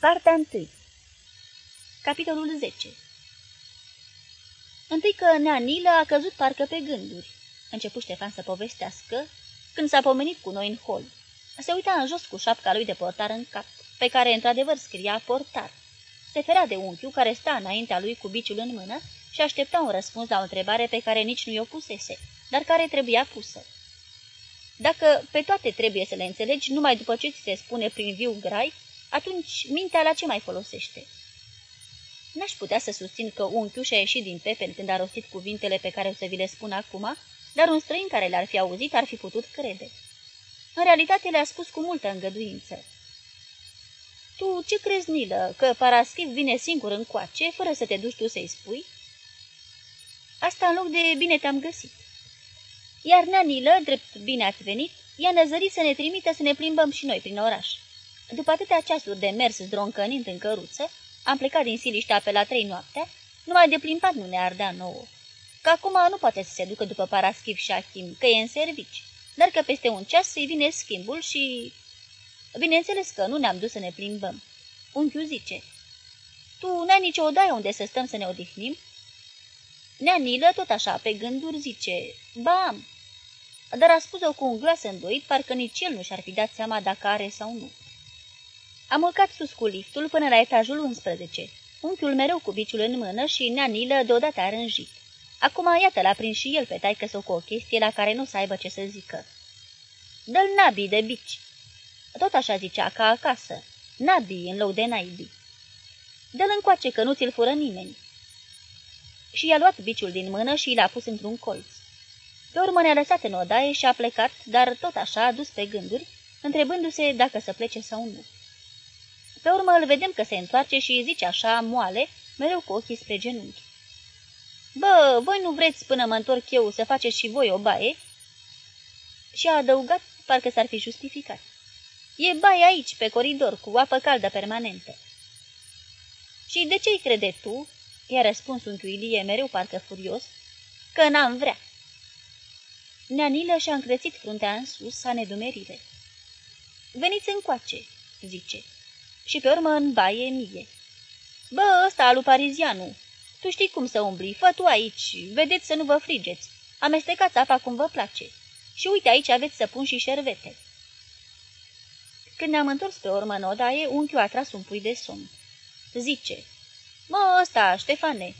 Partea 1 Capitolul 10 Întâi că Neanilă a căzut parcă pe gânduri. Începu Ștefan să povestească când s-a pomenit cu noi în hol. Se uita în jos cu șapca lui de portar în cap, pe care într-adevăr scria portar. Se ferea de unchiul care sta înaintea lui cu biciul în mână și aștepta un răspuns la o întrebare pe care nici nu i-o pusese, dar care trebuia pusă. Dacă pe toate trebuie să le înțelegi numai după ce ți se spune prin viu grai, atunci mintea la ce mai folosește? N-aș putea să susțin că unchiul și-a ieșit din pepen când a rostit cuvintele pe care o să vi le spun acum, dar un străin care le-ar fi auzit ar fi putut crede. În realitate le-a spus cu multă îngăduință. Tu ce crezi, Nilă, că Paraschiv vine singur în coace, fără să te duci tu să-i spui?" Asta în loc de bine te-am găsit." Iar Nanilă, drept bine ați venit, i-a năzărit să ne trimită să ne plimbăm și noi prin oraș. După atâtea ceasuri de mers zdroncănind în căruță, am plecat din Siliștea pe la trei noaptea, numai de plimbat nu ne ardea nouă. Că acum nu poate să se ducă după Paraschiv și Achim, că e în servici, dar că peste un ceas îi vine schimbul și... Bineînțeles că nu ne-am dus să ne plimbăm. Unchiul zice, Tu n-ai nicio odaie unde să stăm să ne odihnim?" Neanilă, tot așa, pe gânduri, zice, Ba am, dar a spus-o cu un glas îndoit, parcă nici el nu și-ar fi dat seama dacă are sau nu. Am urcat sus cu liftul până la etajul 11. Unchiul mereu cu biciul în mână și neanilă deodată a rânjit. Acum iată l-a prins și el pe taică să cu o chestie la care nu să aibă ce să zică. Dă-l nabii de bici. Tot așa zicea, ca acasă. Nabii în loc de naibii. Dă-l încoace că nu ți-l fură nimeni. Și i-a luat biciul din mână și l-a pus într-un colț. Pe urmă ne-a lăsat în odaie și a plecat, dar tot așa, dus pe gânduri, întrebându-se dacă să plece sau nu. Pe urmă îl vedem că se întoarce și îi zice așa, moale, mereu cu ochii spre genunchi. Bă, voi nu vreți până mă întorc eu să faceți și voi o baie?" Și a adăugat, parcă s-ar fi justificat. E baie aici, pe coridor, cu apă caldă permanentă." Și de ce-i crede tu?" i-a răspuns unchiul Ilie mereu parcă furios, că n-am vrea. Neanilă și-a încrețit fruntea în sus, a nedumerire. Veniți încoace," zice, și pe urmă în baie mie. Bă, ăsta alu parizianu, tu știi cum să umbli, fă tu aici, vedeți să nu vă frigeți, amestecați apa cum vă place. Și uite, aici aveți să pun și șervete." Când ne-am întors pe urmă în odaie, unchiul a tras un pui de somn. Zice, Mă, ăsta, Ștefane,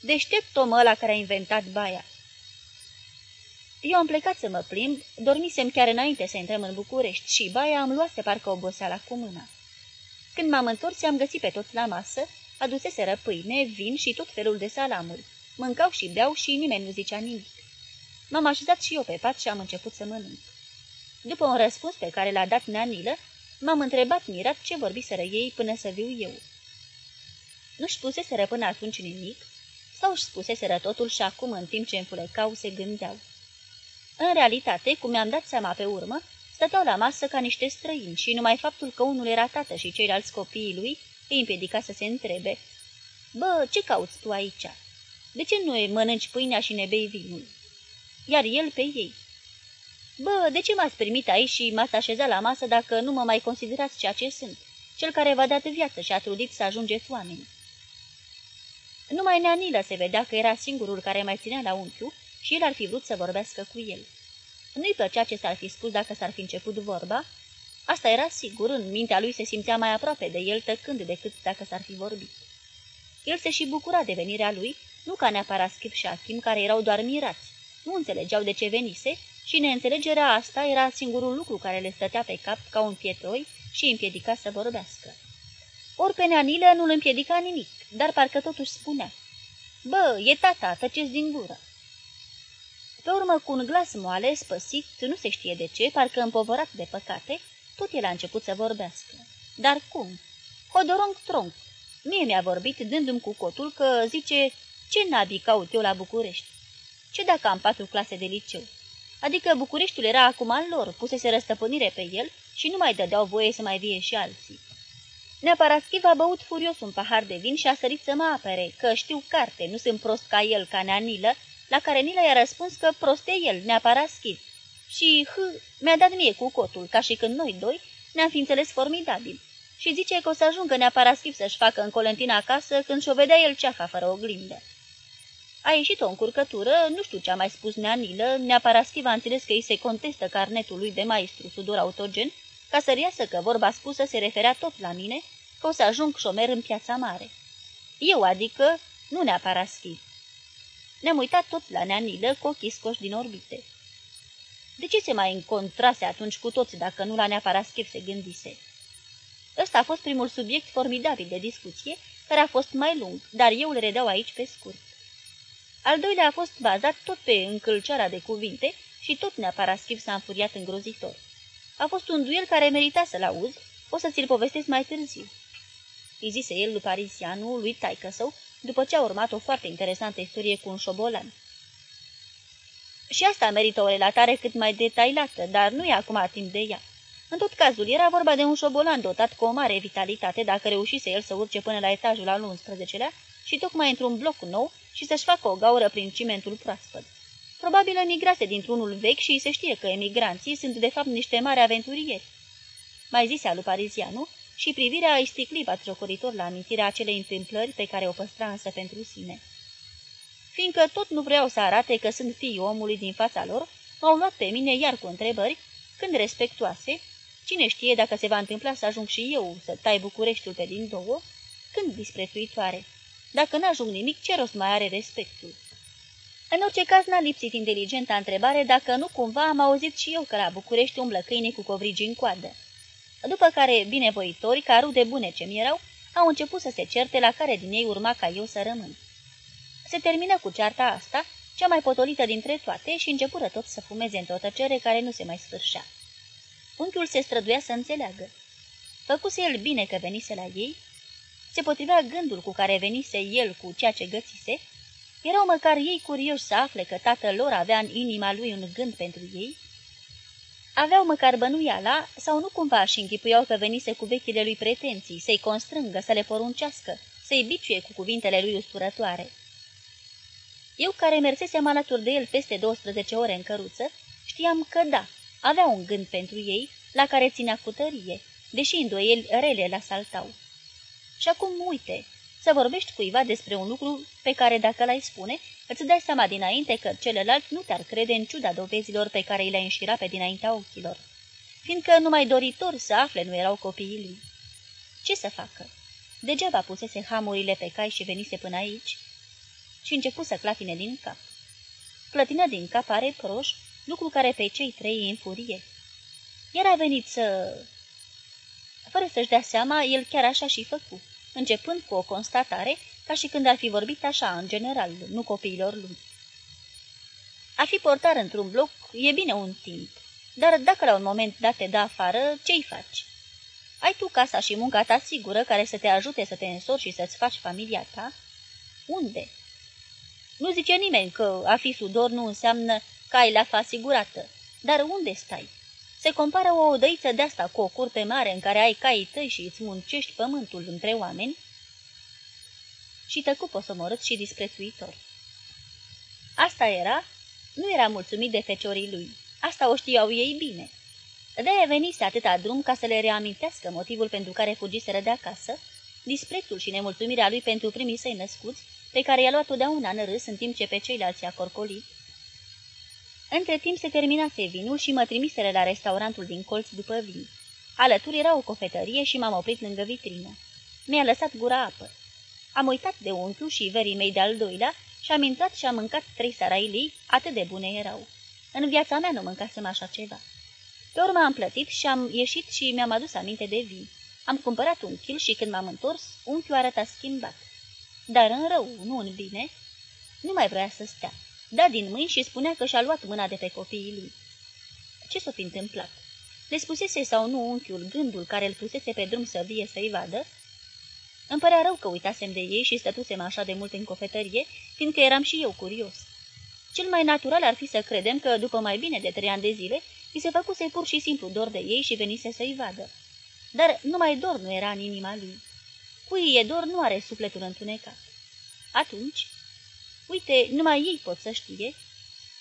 deștept omul ăla care a inventat baia." Eu am plecat să mă plimb, dormisem chiar înainte să intrăm în București și baia am luat parcă oboseala cu mâna. Când m-am întors, am găsit pe toți la masă, aduseseră pâine, vin și tot felul de salamuri. Mâncau și beau și nimeni nu zicea nimic. M-am așezat și eu pe pat și am început să mănânc. După un răspuns pe care l-a dat Neanilă, m-am întrebat mirat ce vorbiseră ei până să viu eu. Nu-și spuseseră până atunci nimic? Sau își spuseseră totul și acum, în timp ce înfulecau, se gândeau? În realitate, cum mi-am dat seama pe urmă, stăteau la masă ca niște străini și numai faptul că unul era tată și ceilalți copiii lui îi împiedica să se întrebe. Bă, ce cauți tu aici? De ce nu mănânci pâinea și ne bei vinul? Iar el pe ei. Bă, de ce m-ați primit aici și m-ați așezat la masă dacă nu mă mai considerați ceea ce sunt? Cel care v-a dat viață și a trudit să ajungeți oameni. Numai Neanilă se vedea că era singurul care mai ținea la unchiul și el ar fi vrut să vorbească cu el. Nu-i plăcea ce s-ar fi spus dacă s-ar fi început vorba. Asta era sigur, în mintea lui se simțea mai aproape de el tăcând decât dacă s-ar fi vorbit. El se și bucura de venirea lui, nu ca neapărat Schip și Achim, care erau doar mirați. Nu înțelegeau de ce venise și neînțelegerea asta era singurul lucru care le stătea pe cap ca un pietroi și îi împiedica să vorbească. Ori pe Neanilă nu-l împiedica nimic, dar parcă totuși spunea. Bă, e tata, tăceți din gură. Pe urmă, cu un glas moale, spăsit, nu se știe de ce, parcă împovărat de păcate, tot el a început să vorbească. Dar cum? Hodorong tronc. Mie mi-a vorbit dându-mi cu cotul că zice ce nabii caut eu la București. Ce dacă am patru clase de liceu? Adică Bucureștiul era acum al lor, pusese răstăpânire pe el și nu mai dădeau voie să mai vie și alții. Neaparaschiv a băut furios un pahar de vin și a sărit să mă apere, că știu carte, nu sunt prost ca el, ca Neanilă, la care Nilă i-a răspuns că proste el, Neaparaschiv. Și, h, mi-a dat mie cu cotul, ca și când noi doi ne-am fi înțeles formidabil. și zice că o să ajungă neapărat schip să-și facă în Colentina acasă când și-o vedea el ceafa fără oglindă. A ieșit o încurcătură, nu știu ce a mai spus Neanilă, neapărat schip a înțeles că îi se contestă carnetul lui de maestru sudor autogen, ca să riasă că vorba spusă se referea tot la mine, că o să ajung șomer în piața mare. Eu, adică, nu neapărat schip. Ne-am uitat toți la Neanilă cu ochii scoși din orbite. De ce se mai încontrase atunci cu toți dacă nu la neapărat schip se gândise? Ăsta a fost primul subiect formidabil de discuție, care a fost mai lung, dar eu îl redau aici pe scurt. Al doilea a fost bazat tot pe încălcearea de cuvinte și tot neapărat schip s-a înfuriat îngrozitor. A fost un duel care merita să-l auzi, o să ți-l povestesc mai târziu. Îi zise el lui Parisianu, lui taică său, după ce a urmat o foarte interesantă istorie cu un șobolan. Și asta merită o relatare cât mai detailată, dar nu e acum timp de ea. În tot cazul, era vorba de un șobolan dotat cu o mare vitalitate dacă reușise el să urce până la etajul al 11-lea și tocmai într-un bloc nou și să-și facă o gaură prin cimentul proaspăt. Probabil emigrase dintr-unul vechi și se știe că emigranții sunt de fapt niște mari aventurieri. Mai zise lui Parizianu și privirea îi sticli batjocoritor la amintirea acelei întâmplări pe care o păstra însă pentru sine. Fiindcă tot nu vreau să arate că sunt fiii omului din fața lor, m-au luat pe mine iar cu întrebări, când respectoase, cine știe dacă se va întâmpla să ajung și eu să tai Bucureștiul pe din două, când disprețuitoare. Dacă n-ajung nimic, ce rost mai are respectul? În orice caz n-a lipsit inteligenta întrebare dacă nu cumva am auzit și eu că la București umblă câine cu covrigi în coadă. După care, binevoitori, ca rude bune ce mi erau, au început să se certe la care din ei urma ca eu să rămân. Se termină cu cearta asta, cea mai potolită dintre toate, și începură tot să fumeze într-o tăcere care nu se mai sfârșea. Unchiul se străduia să înțeleagă. Făcuse el bine că venise la ei, se potrivea gândul cu care venise el cu ceea ce găsise, erau măcar ei curioși să afle că tatăl lor avea în inima lui un gând pentru ei, aveau măcar bănuiala sau nu cumva și închipuiau că venise cu vechile lui pretenții, să-i constrângă, să le poruncească, să-i biciuie cu cuvintele lui usturătoare. Eu, care mersesem alături de el peste 12 ore în căruță, știam că da, avea un gând pentru ei, la care ținea cu tărie, deși îndoieli rele la saltau. Și acum uite, să vorbești cuiva despre un lucru pe care dacă l-ai spune, îți dai seama dinainte că celălalt nu te-ar crede în ciuda dovezilor pe care îi le-ai înșirat pe dinaintea ochilor, fiindcă numai doritori să afle nu erau copiii lui. Ce să facă? Degeaba pusese hamurile pe cai și venise până aici și început să clatine din cap. Clătină din cap are proș, lucru care pe cei trei îi înfurie. Era venit să... Fără să-și dea seama, el chiar așa și făcut începând cu o constatare, ca și când ar fi vorbit așa, în general, nu copiilor lui. A fi portar într-un bloc e bine un timp, dar dacă la un moment dat te dă afară, ce-i faci? Ai tu casa și munca ta sigură care să te ajute să te însori și să-ți faci familia ta? Unde? Nu zice nimeni că a fi sudor nu înseamnă că ai la asigurată, dar unde stai? Se compară o odăiță de-asta cu o curte mare în care ai caii tăi și îți muncești pământul între oameni? Și tăcu posomorât și disprețuitor. Asta era? Nu era mulțumit de feciorii lui. Asta o știau ei bine. De-aia venise atâta drum ca să le reamintească motivul pentru care fugiseră de acasă, disprețul și nemulțumirea lui pentru primii săi născuți, pe care i-a luat totdeauna în râs în timp ce pe ceilalți a corcolit, între timp se terminase vinul și mă trimiseră la restaurantul din colț după vin. Alături era o cofetărie și m-am oprit lângă vitrină. Mi-a lăsat gura apă. Am uitat de unchiul și verii mei de-al doilea și am intrat și am mâncat trei sarailii, atât de bune erau. În viața mea nu mâncasem așa ceva. Pe urmă am plătit și am ieșit și mi-am adus aminte de vin. Am cumpărat un kil și când m-am întors, unchiul arăta schimbat. Dar în rău, nu în bine, nu mai vrea să stea da din mâini și spunea că și-a luat mâna de pe copiii lui. Ce s-o fi întâmplat? Le spusese sau nu unchiul gândul care îl pusese pe drum să vie să-i vadă? Îmi părea rău că uitasem de ei și stătusem așa de mult în cofetărie, fiindcă eram și eu curios. Cel mai natural ar fi să credem că, după mai bine de trei ani de zile, îi se făcuse pur și simplu dor de ei și venise să-i vadă. Dar numai dor nu era în inima lui. Cui e dor nu are sufletul întunecat. Atunci, Uite, numai ei pot să știe."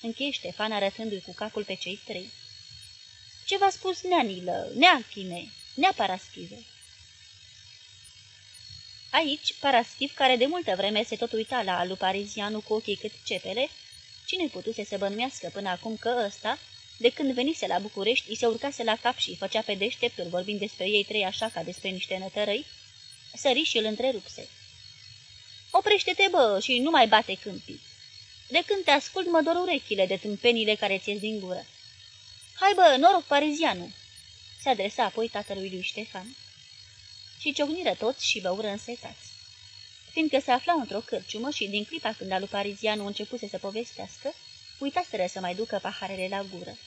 Încheie Ștefan arătându-i cu capul pe cei trei. Ce v-a spus neanilă, neachine, nea paraschivă?" Aici, Paraschif, care de multă vreme se tot uita la alu parizianu cu ochii cât cepele, cine putuse să bănuiască până acum că ăsta, de când venise la București, îi se urcase la cap și făcea pe deșteptul vorbind despre ei trei așa ca despre niște nătărăi, sări și îl întrerupse. Oprește-te, bă, și nu mai bate câmpii. De când te ascult, mă dor urechile de tâmpenile care ți din gură. Hai, bă, noroc parizianu!" se adresa apoi tatălui lui Ștefan. Și ciocniră toți și băură însetați. Fiindcă se aflau într-o cârciumă și din clipa când alu parizianu începuse să povestească, uitaseră să mai ducă paharele la gură.